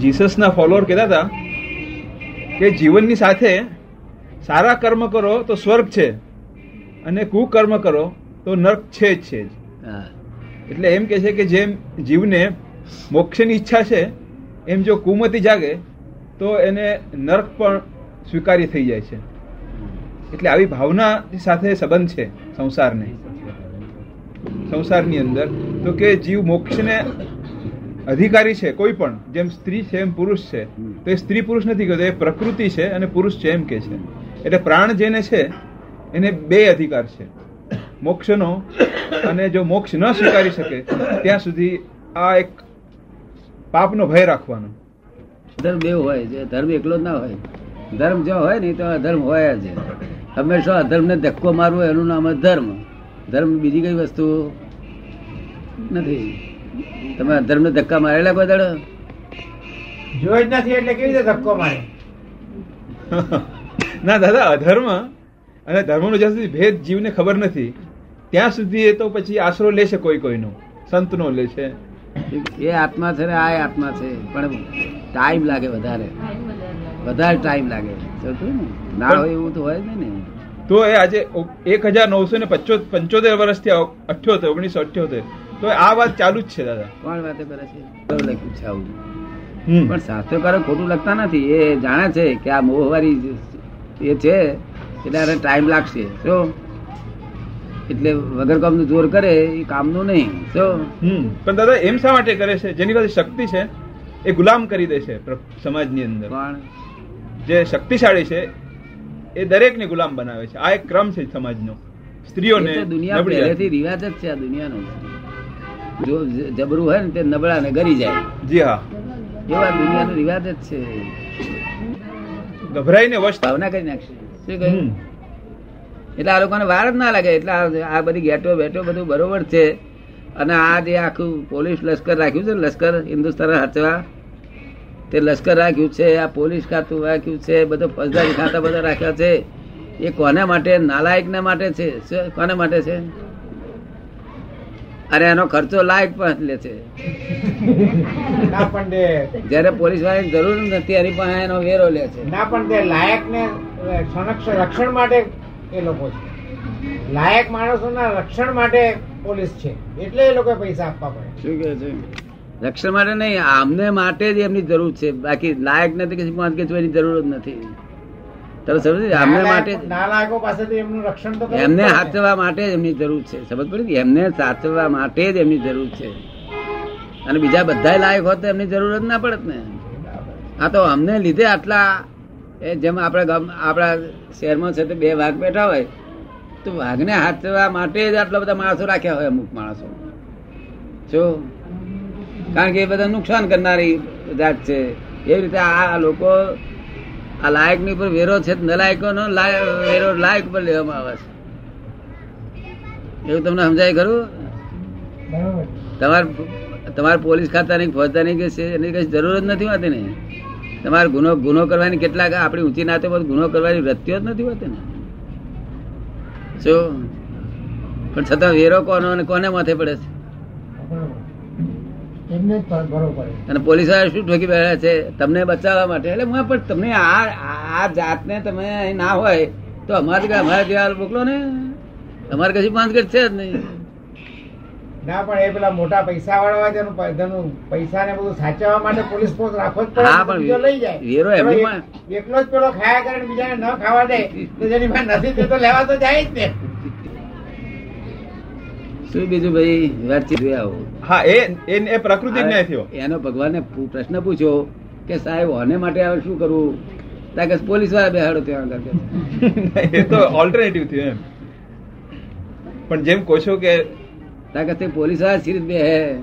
જીસસના follower કહેતા હતા કે જીવનની સાથે સારા કર્મ કરો તો સ્વર્ગ છે અને કુકર્મ કરો તો નર્ક છે જ છે એટલે એમ કે છે કે જેમ જીવને મોક્ષની ઈચ્છા છે, એમ જો કુમતી જાગે તો એને નર્ક પણ સ્વીકાર્ય થઈ જાય છે. એટલે આવી ભાવના સાથે સંબંધ છે સંસારને. સંસારની અંદર, તો કે જીવ મોક્ષને અધિકારી છે, કોઈ પણ, જેમ સ્ત્રી છે, એમ પુરુષ છે, તો એ સ્ત્રી પુરુષ નથી કહેતો એ પ્રકૃતિ છે અને પુરુષ છે એમ કે છે. એટલે પ્રાણ જેને છે, એને બે અધિકાર છે. મોક્ષનો અને જો મોક્ષ ન સ્વીકારી શકે, ત્યાં સુધી આ એક પાપનો ભય રાખવાનો. ધર્મ બે હોય છે, ધર્મ એકલો જ ના હોય. ધર્મ જો હોય ને તો અધર્મ હોય જ. હંમેશા અધર્મને ધક્કો મારવો, એનું નામ જ ધર્મ. ધર્મ બીજી કઈ વસ્તુ નથી. તમે અધર્મને ધક્કા મારેલા કોઈ દાડો? જોઈ જ નથી એટલે કેવી રીતે ધક્કો મારે? ના દાદા અધર્મ અને ધર્મનો જ્યાં સુધી ભેદ જીવને ખબર નથી ત્યાં સુધી એ તો પછી આશરો લેશે કોઈ કોઈનો સંતનો લે છે એ આત્મા છે ને આ આત્મા છે. પણ ટાઈમ લાગે વધારે. વધારે ટાઈમ લાગે. ને? ના હોય એવું તો હોય જ ને. તો એ આજે એક હજાર નવસો ને પંચોતેર વર્ષથી અઠ્યોતેર ઓગણીસો અઠ્યોતેર. તો આ વાત ચાલુ જ છે દાદા. કોણ વાતે કરે છે. પણ શાસ્ત્રકારો ખોટું લખતા નથી. એ જાણે છે કે આ મોહવારી એ છે એટલે ટાઈમ લાગશે. જો એટલે વગર કામનું જોર કરે એ કામનું નહીં. જો હમ. પણ દાદા એમ શા માટે કરે છે? જેની પાસે શક્તિ છે એ ગુલામ કરી દે છે સમાજની અંદર. પણ જે શક્તિશાળી છે એ દરેકને ગુલામ બનાવે છે. આ એક ક્રમ છે સમાજનો. સ્ત્રીઓને એ દુનિયા પહેલેથી રિવાજ જ છે આ દુનિયાનો. જો જબરું હોય ને તે નબળા ને ગરી જાય. જી હા. એવા દુનિયાનો રિવાજ જ છે. ગભરાઈને વશ ભાવના કરી નાખશે. શું કહ્યું? એટલે આ લોકોને વાર જ ના લાગે. એટલે આ બધી ગેટો બેટો બધું બરોબર છે. અને આ જે આખું પોલીસ લશ્કર રાખ્યું છે ને, લશ્કર હિન્દુસ્તાન હચવા તે લશ્કર રાખ્યું છે આ પોલીસ ખાતું રાખ્યું છે બધો ફોજદારી ખાતા બધા રાખ્યા છે. એ કોને માટે? નાલાયકને માટે છે. કોને માટે છે? અને એનો ખર્ચો લાયક પણ લે છે. પણ જયારે પોલીસ વાળાની જરૂર નથી એની પાસે એનો વેરો લે છે. ના પણ તે લાયક ને સંરક્ષણ રક્ષણ માટે એ લોકો છે. લાયક માણસોના રક્ષણ માટે પોલીસ છે. એટલે એ લોકો પૈસા આપવા પડે. શું કે છે? રક્ષણ માટે નહીં આમને માટે જ એમની જરૂર છે. બાકી લાયક નથી કે પાંચ કે જોવાની જરૂર જ નથી. તમે સમજ આમને માટે એમનું રક્ષણ તો એમને સાચવવા માટે જ એમની જરૂર છે. સમજ પડી? એમને સાચવવા માટે જ એમની જરૂર છે. અને બીજા બધા લાયક હોત તો એમની જરૂર જ ના પડત ને. આ તો અમને લીધે આટલા એ જેમ આપણે ગામ આપણા શહેરમાં છે તે બે વાઘ બેઠા હોય તો વાઘને હાચવા માટે જ આટલા બધા માણસો રાખ્યા હોય અમુક માણસો. જો કારણ કે એ બધા નુકસાન કરનારી જાત છે. એવી રીતે આ લોકો આ લાયકની ઉપર વેરો છે નલાયકો નો વેરો લાયક પર લેવામાં આવે છે. એવું તમને સમજાય ખરું. તમારે તમારે પોલીસ ખાતાની નહીં કે છે એની કઈ જરૂર જ નથી હોતી ને? તમારે ગુનો ગુનો કરવાની કેટલાક આપણી ઊંચી નાતે પર ગુનો કરવાની વૃત્તિઓ જ નથી હોતી ને? શું? પણ છતાં વેરો કોનો અને કોને માથે પડે છે. એમને ભરવો પડે. અને પોલીસવાળા શું ઠોકી બેઠા છે? તમને બચાવવા માટે. એટલે હું પણ તમને આ આ જાતને તમે ના હોય તો અમારે અમારે જેવા મોકલો ને. અમારે કશું પાંચ ગઢ છે જ નહીં. ના પણ એ પેલા મોટા પૈસા વાળા તેનું પૈસા ને બધું સાચવવા માટે પોલીસ ફોર્સ રાખવો જ પડે લઈ જાય. વેરો એકલો જ પેલો ખાયા કરે બીજાને ન ખાવા દે તો જેની પાસે નથી તે તો લેવા તો જાય જ ને શું બીજું ભાઈ? વાતચીત આવો હા. એ એ પ્રકૃતિ ન્યાય થયો. એનો ભગવાનને પ્રશ્ન પૂછ્યો કે સાહેબ આને માટે હવે શું કરવું? તાકે પોલીસવાળા બેહાડો ત્યાં આગળ કે. એ તો ઓલ્ટરનેટિવ થયું એમ. પણ જેમ કહો છો કે તાકે તે પોલીસવાળા સિરીજ બે હે.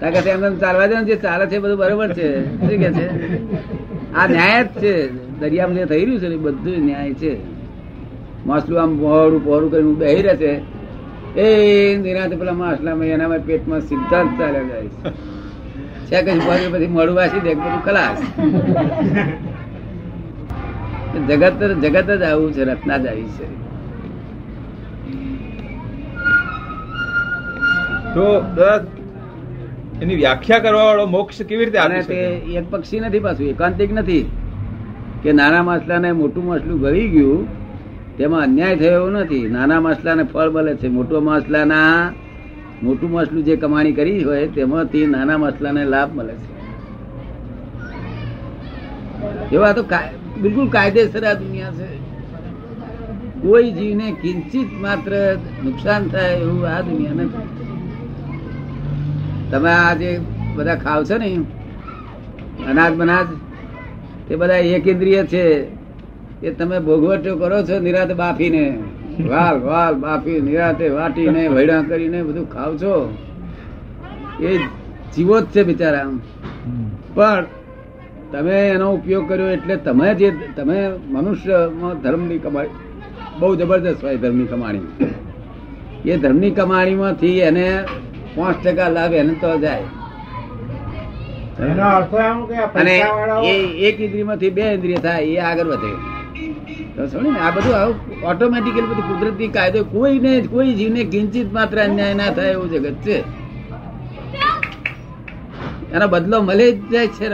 તાકે કે એમ ચાલવા દે જે ચાલે છે બધું બરોબર છે. શું કે છે? આ ન્યાય જ છે. દરિયામાં જે થઈ રહ્યું છે બધું ન્યાય છે. માસલું આમ પહોળું પહોળું કરીને બેહી રહે છે. એ નિરાંત પેલા માછલામાં એનામાં પેટમાં સિદ્ધાંત ચાલ્યા જાય છે. કઈ પછી મોડું વાસી દે બધું ખલાસ. જગત જગત જ આવું છે રત્ના જ આવી છે. તો એની વ્યાખ્યા કરવા વાળો મોક્ષ કેવી રીતે આપી તે એક પક્ષી નથી પાછું એકાંતિક નથી. કે નાના માછલાને મોટું માછલું ગળી ગયું તેમાં અન્યાય થયો એવું નથી. નાના માછલાને ફળ મળે છે. મોટો માછલાના, મોટું માછલું જે કમાણી કરી હોય, તેમાંથી નાના માછલાને લાભ મળે છે. એવા તો બિલકુલ કાયદેસર આ દુનિયા છે. કોઈ જીવને કિંચિત માત્ર નુકસાન થાય એવું આ દુનિયા નથી. તમે આ જે બધા ખાવ છો ને અનાજ બનાજ તે બધા એક ઇન્દ્રિય છે. એ તમે ભોગવટો કરો છો નિરાતે બાફીને. વાલ વાલ બાફી નિરાતે વાટીને વૈડા કરીને બધું ખાવ છો. એ જીવો જ છે બિચારા પણ તમે એનો ઉપયોગ કર્યો એટલે તમે જે તમે મનુષ્યમાં ધર્મની કમાણી બહુ જબરદસ્ત હોય ધર્મની કમાણી એ ધર્મની કમાણીમાંથી એને પાંચ ટકા લાભ એને તો જાય. અને એ એક ઇન્દ્રિયમાંથી બે ઇન્દ્રિય થાય એ આગળ વધે. સમજો ને? આ બધું આવું ઓટોમેટિકલી બધું કુદરતી કાયદો કોઈને કોઈ જીવને કિંચિત માત્ર અન્યાય ના થાય એવું જગત છે. એનો બદલો મળે જ જાય છે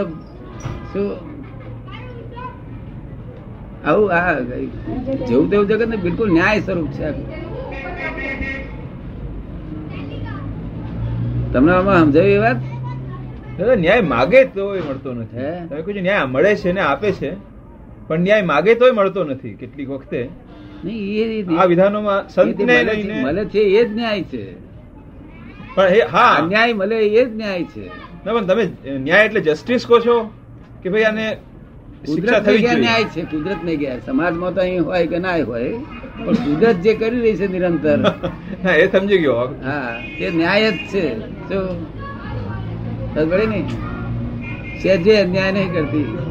શું? આવું આ જેવું તેવું જગત ને બિલકુલ ન્યાય સ્વરૂપ છે તમને આમાં સમજાવી એ વાત? ન્યાય માગે તોય મળતો નથી. ન્યાય મળે છે ને આપે છે? પણ ન્યાય માગે તોય મળતો નથી કેટલીક વખતે. નહીં આ વિધાનોમાં એ સંતને લઈને મળે છે એ જ ન્યાય છે. પણ હા ન્યાય મળે એ જ ન્યાય છે. ના પણ તમે ન્યાય એટલે જસ્ટિસ કહો છો કે ભાઈ આને કુદરત જ ન્યાય છે કુદરત ને ગયા. સમાજમાં તો અહીં હોય કે ના હોય પણ કુદરત જે કરી રહી છે નિરંતર. એ સમજી ગયો. હા તે ન્યાય જ છે. જો ખબર પડી ને? સહેજે અન્યાય નહીં કરતી.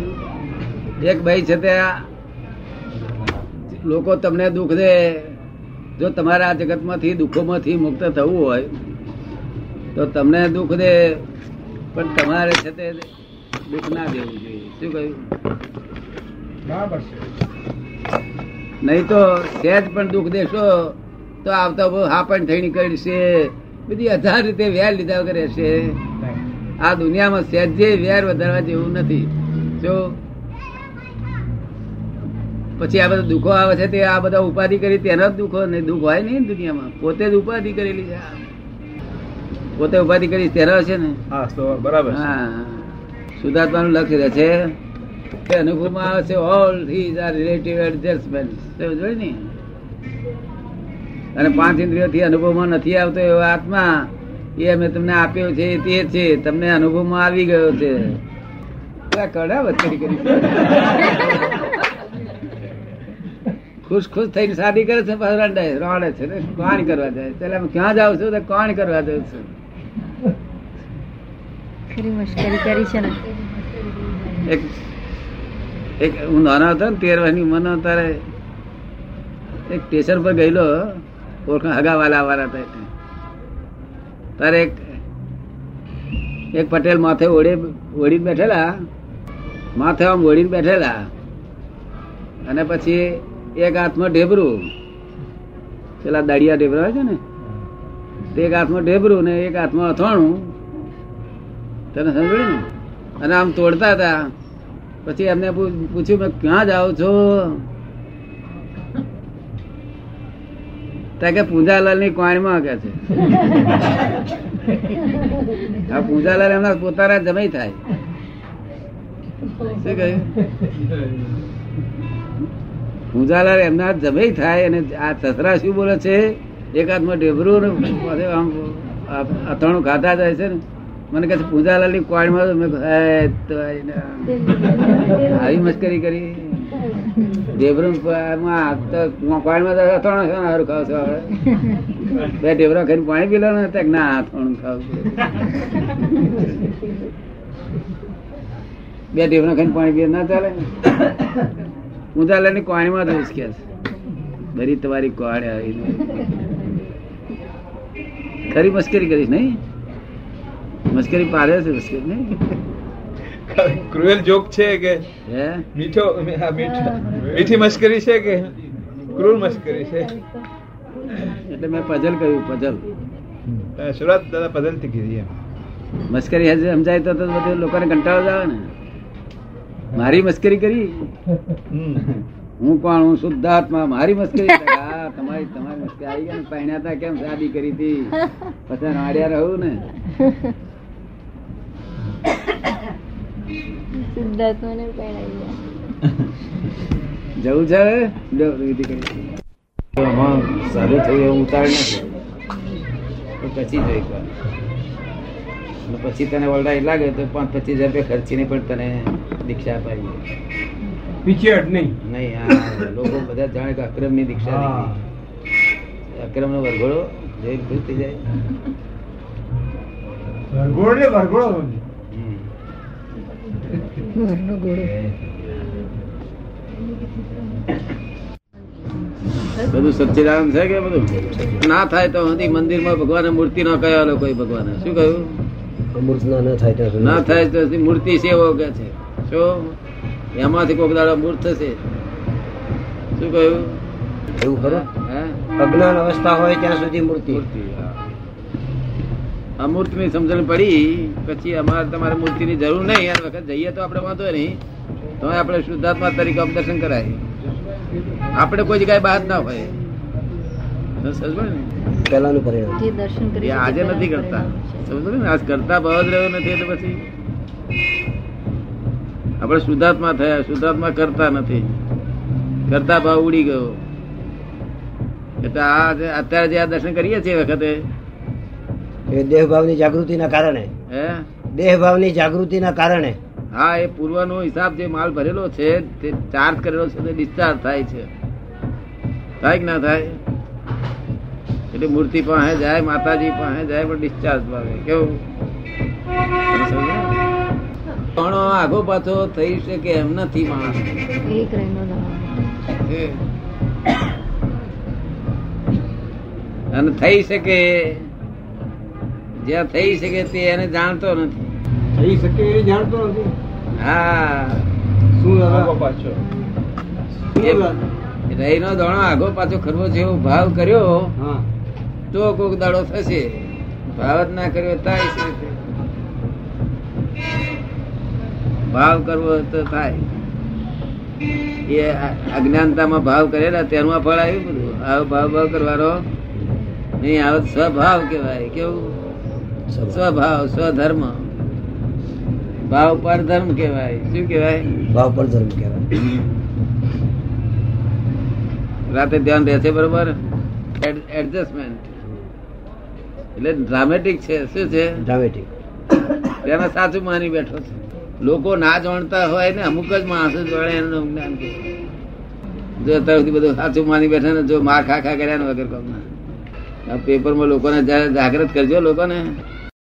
એક ભાઈ છે તે લોકો તમને દુઃખ દે. જો તમારા આ જગતમાંથી દુઃખોમાંથી મુક્ત થવું હોય તો તમને દુઃખ દે. પણ તમારે છે તે દુઃખ ના દેવું જોઈએ. શું કહ્યું? બરાબર નહીં તો સહેજ પણ દુઃખ દેશો તો આવતા બહુ હા પણ થઈ નીકળશે. બધી હજાર રીતે વેર લીધા વગર રહેશે. આ દુનિયામાં સહેજે વેર વધારવા જેવું નથી. જો પછી આ બધા દુઃખો આવે છે તે આ બધા ઉપાધિ કરી તેના જ દુઃખો નહીં દુઃખ હોય નહીં દુનિયામાં. પોતે જ ઉપાધિ કરેલી છે. આ. પોતે ઉપાધિ કરી તેના છે ને. બરાબર હા શુદ્ધાત્માનું લક્ષ્ય રહે છે. તે અનુભવમાં આવે છે all these are relative adjustment જોઈ ને? અને પાંચ ઇન્દ્રિયોથી અનુભવમાં નથી આવતો એવો આત્મા એ અમે તમને આપ્યો છે તે છે. તમને અનુભવમાં આવી ગયો છે. કડા વચ્ચે કરી. ખુશ ખુશ થઈને શાદી કરે છે પાછું રડાય રોડે છે ને? કોણ કરવા જાય? એટલે હું ક્યાં જાઉં છું તો કોણ કરવા જાઉં છું? ખરી કરી છે ને. એક એક હું નાનો હતો ને તેર વર્ષની ઉંમરનો તારે એક સ્ટેશન પર ગયેલો ઓળખાણ હગા વાલા વાળા હતા તારે એક એક પટેલ માથે ઓળે ઓળીને બેઠેલા માથે આમ ઓળીને બેઠેલા. અને પછી એક હાથમાં ઢેબરું. પેલા દાડિયા ઢેબરા હોય છે ને? એક હાથમાં ઢેબરું ને એક હાથમાં અથાણું. તને સમજ્યું ને? અને આમ તોડતા હતા. પછી એમને પૂછ્યું, મેં ક્યાં જાઓ છો? ત્યાં કે પૂજાલાલની કોણમાં કે છે. આ પૂજાલાલ એમના પોતાના જમાઈ થાય. શું કહ્યું? પૂંજાલાલ એમના જમે થાય અને આ સસરા શું બોલે છે એક હાથમાં ઢેબરું ને આમ અથાણું ખાતા જાય છે ને મને કહે છે પૂંજાલાલની કોણમાં મેં આવી મસ્કરી કરી ઢેબરું કોણમાં અથાણું હારું ખાવ છો? બે ઢેબરા ખાઈને પાણી પી લો ને તો કે ના અથાણું ખાવ. બે ઢેબરા ખાઈને પાણી પીએ, ના ચાલે પૂંજાલાલની કોણીમાં જ કે બરી તમારી કોણ આવી ખરી મસ્કરી કરીશ નહીં? મસ્કરી પાડે છે મસ્કરી નહીં? ક્રુએલ જોક છે કે હે? મીઠો મીઠો. મીઠી મશ્કરી છે કે ક્રૂર મશ્કરી છે? એટલે મેં પઝલ કહ્યું પઝલ. સુરત દાદા દાદા પદલથી કીધી મશ્કરી સમજાય તો તો બધું લોકોને કંટાળો જ આવે ને. મારી મસ્કરી કરી? હું કોણ? હું શુદ્ધાત્મા મારી મસ્કરી? તમારી તમારી મસ્કરી આવી ગયા પહેણ્યા હતા કેમ શાદી કરી હતી? પછી નાડ્યા રહું ને. જવું છે સારું થયું એવું ઉતાર નથી. તો પછી જોઈ. અને પછી તને ઓલરાઈટ લાગે તો પાંચ પચીસ હજાર રૂપિયા ખર્ચીને પણ તને દીક્ષા અપાવી પીછેહટ નહીં. નહીં હા લોકો બધા જાણે કે અક્રમની દીક્ષા લીધી. અક્રમ નો વરઘોડો જોઈ ખુશ થઈ જાય. વરઘોડો ને વરઘોડો બધું સચ્ચિદાનંદ છે કે બધું? ના થાય તો હજી મંદિરમાં ભગવાન મૂર્તિ ના કયા લોકો ભગવાન શું કહ્યું? ના થાય તો મૂર્તિ સેવો કે છે? શું? એમાંથી કોક દાડો મૂર્ત થશે? શું કહ્યું? એવું ખરું? હે? અજ્ઞાન અવસ્થા હોય ત્યાં સુધી મૂર્તિ. મૂર્તિ હા. અમૂર્તની સમજણ પડી પછી અમારે તમારે મૂર્તિ ની જરૂર નહીં. આ વખત જઈએ તો આપણે વાંધો નહીં. તો આપણે શુદ્ધાત્મા તરીકે દર્શન કરાય. આપણે કોઈ જગ્યાએ બહાર ના હોય. તો સમજો ને પેલાનું પરિણામ જે દર્શન કરી આજે નથી કરતા. સમજો ને? આજ કરતા ભાવ જ રહ્યો નથી એટલે પછી. આપણે શુદ્ધાત્મા થયા શુદ્ધાત્મા કરતા નથી. કરતા ભાવ ઉડી ગયો. એટલે આ અત્યારે જે આ દર્શન કરીએ છીએ વખતે. એ દેહભાવની જાગૃતિના કારણે. હે? દેહભાવની જાગૃતિના કારણે. હા એ પૂર્વનો હિસાબ જે માલ ભરેલો છે તે ચાર્જ કરેલો છે તે ડિસ્ચાર્જ થાય છે. થાય કે ના થાય? એટલે મૂર્તિ પાસે જાય માતાજી પાસે જાય પણ ડિસ્ચાર્જ પામે કેવું? પણ? આગો પાછો થઈ શકે એમ નથી માણસ. એક રહેનો દાડો એ. અને થઈ શકે. જ્યાં થઈ શકે તે એને જાણતો નથી. થઈ શકે એ જાણતો નથી. હા. શું આગો પાછો. રહી નો દાણો આગો પાછો ખરવો છે એવો ભાવ કર્યો હા. તો કોક દાડો થશે. ભાવ જ ના કર્યો થાય છે. ભાવ કરવો તો થાય. એ અજ્ઞાનતામાં ભાવ કરેલા તેનું ફળ આવ્યું બધું. આવો ભાવ ભાવ કરવાનો. નહીં આવો સ્વભાવ કહેવાય. કેવું? સ્વભાવ સ્વધર્મ. ભાવ પર ધર્મ કહેવાય. શું કહેવાય? ભાવ પર ધર્મ કહેવાય. રાતે ધ્યાન રહેશે બરોબર? એડજસ્ટમેન્ટ. એટલે ડ્રામેટિક છે શું છે? ડ્રામેટિક તેને સાચું માની બેઠો છે. લોકો ના જાણતા હોય ને અમુક જ માણસો જોડે એનું જ્ઞાન કે જો અત્યારથી બધું સાચું માની બેઠા ને જો માર ખા ખા કર્યા ને વગર કામના પેપરમાં લોકોને જાગૃત કરજો લોકોને.